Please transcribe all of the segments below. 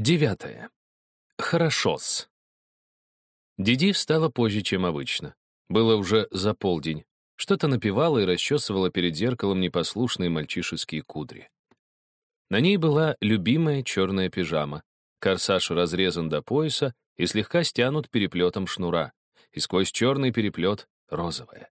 Девятое. Хорошо-с. Диди встала позже, чем обычно. Было уже за полдень. Что-то напевала и расчесывала перед зеркалом непослушные мальчишеские кудри. На ней была любимая черная пижама. Корсаж разрезан до пояса и слегка стянут переплетом шнура, и сквозь черный переплет — розовая.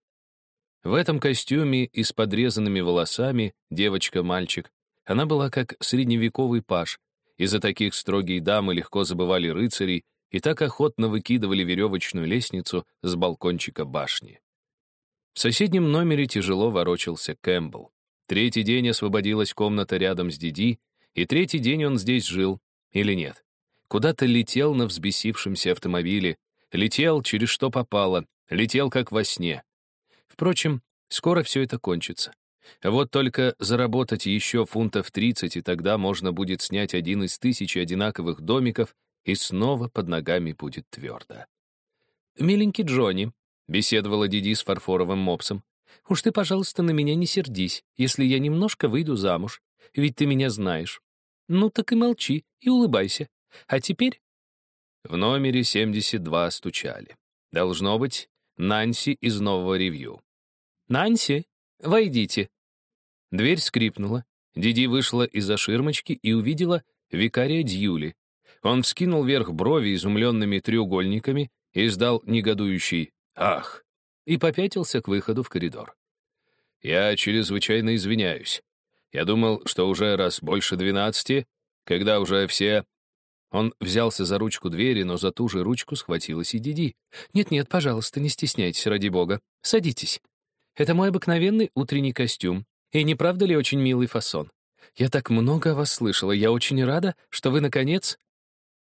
В этом костюме и с подрезанными волосами, девочка-мальчик, она была как средневековый паж. Из-за таких строгие дамы легко забывали рыцарей и так охотно выкидывали веревочную лестницу с балкончика башни. В соседнем номере тяжело ворочался Кэмпбелл. Третий день освободилась комната рядом с Диди, и третий день он здесь жил, или нет. Куда-то летел на взбесившемся автомобиле, летел, через что попало, летел как во сне. Впрочем, скоро все это кончится. Вот только заработать еще фунтов 30, и тогда можно будет снять один из тысячи одинаковых домиков, и снова под ногами будет твердо. «Миленький Джонни», — беседовала Диди с фарфоровым мопсом, Уж ты, пожалуйста, на меня не сердись, если я немножко выйду замуж, ведь ты меня знаешь. Ну так и молчи, и улыбайся. А теперь...» В номере 72 стучали. Должно быть, Нанси из нового ревью. «Нанси, войдите». Дверь скрипнула. Диди вышла из-за ширмочки и увидела викария Дьюли. Он вскинул вверх брови изумленными треугольниками издал негодующий «Ах!» и попятился к выходу в коридор. «Я чрезвычайно извиняюсь. Я думал, что уже раз больше двенадцати, когда уже все...» Он взялся за ручку двери, но за ту же ручку схватилась и Диди. «Нет-нет, пожалуйста, не стесняйтесь, ради бога. Садитесь. Это мой обыкновенный утренний костюм. И не правда ли очень милый фасон? Я так много о вас слышала. Я очень рада, что вы, наконец...»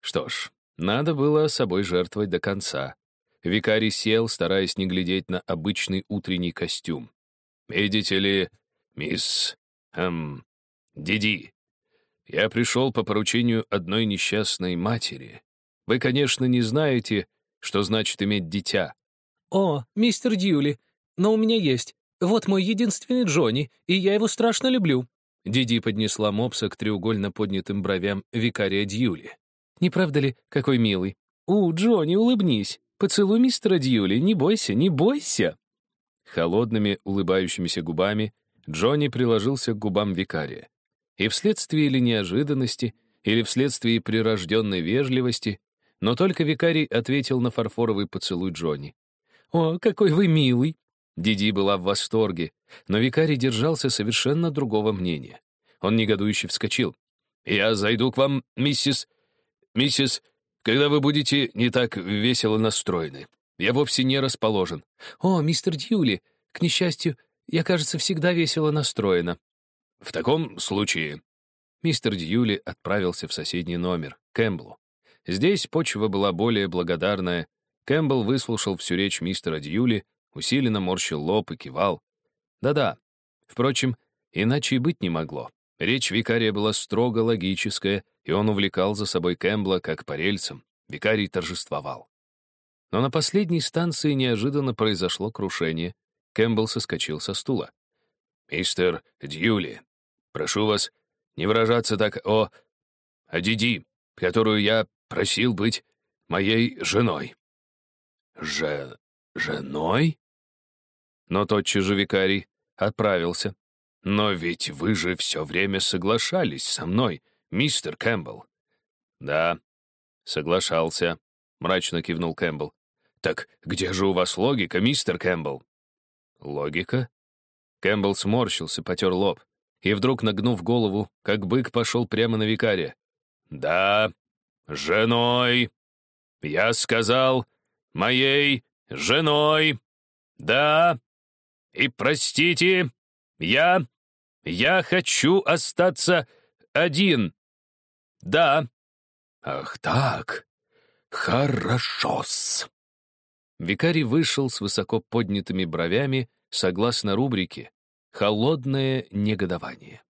Что ж, надо было собой жертвовать до конца. Викарий сел, стараясь не глядеть на обычный утренний костюм. «Видите ли, мисс... эм... Диди, я пришел по поручению одной несчастной матери. Вы, конечно, не знаете, что значит иметь дитя». «О, мистер Дьюли, но у меня есть. Вот мой единственный Джонни, и я его страшно люблю». Диди поднесла мопса к треугольно поднятым бровям викария Дьюли. «Не правда ли, какой милый? У, Джонни, улыбнись. Поцелуй мистера Дьюли, не бойся, не бойся!» Холодными, улыбающимися губами Джонни приложился к губам викария. И вследствие или неожиданности, или вследствие прирожденной вежливости, но только викарий ответил на фарфоровый поцелуй Джонни. «О, какой вы милый!» Диди была в восторге, но викарий держался совершенно другого мнения. Он негодующе вскочил. «Я зайду к вам, миссис... миссис когда вы будете не так весело настроены. Я вовсе не расположен. О, мистер Дьюли, к несчастью, я, кажется, всегда весело настроена. В таком случае... Мистер Дьюли отправился в соседний номер, Кэмблу. Здесь почва была более благодарная. Кэмпбелл выслушал всю речь мистера Дьюли, усиленно морщил лоб и кивал. Да-да. Впрочем, иначе и быть не могло. Речь викария была строго логическая, и он увлекал за собой Кэмпбелла как по рельсам. Викарий торжествовал. Но на последней станции неожиданно произошло крушение. Кэмпбелл соскочил со стула. «Мистер Дьюли, прошу вас не выражаться так о... о Диди, которую я просил быть моей женой». «Же... женой?» Но тотчас же викарий отправился. «Но ведь вы же все время соглашались со мной, мистер Кэмпбелл». «Да, соглашался», — мрачно кивнул Кэмпбелл. «Так где же у вас логика, мистер Кэмпбелл?» «Логика?» Кэмпбелл сморщился, потер лоб, и вдруг, нагнув голову, как бык пошел прямо на викария. «Да, женой. Я сказал, моей женой. Да. И простите, я я хочу остаться один. Да. Ах так. Хорошо-с. Викарий вышел с высоко поднятыми бровями согласно рубрике «Холодное негодование».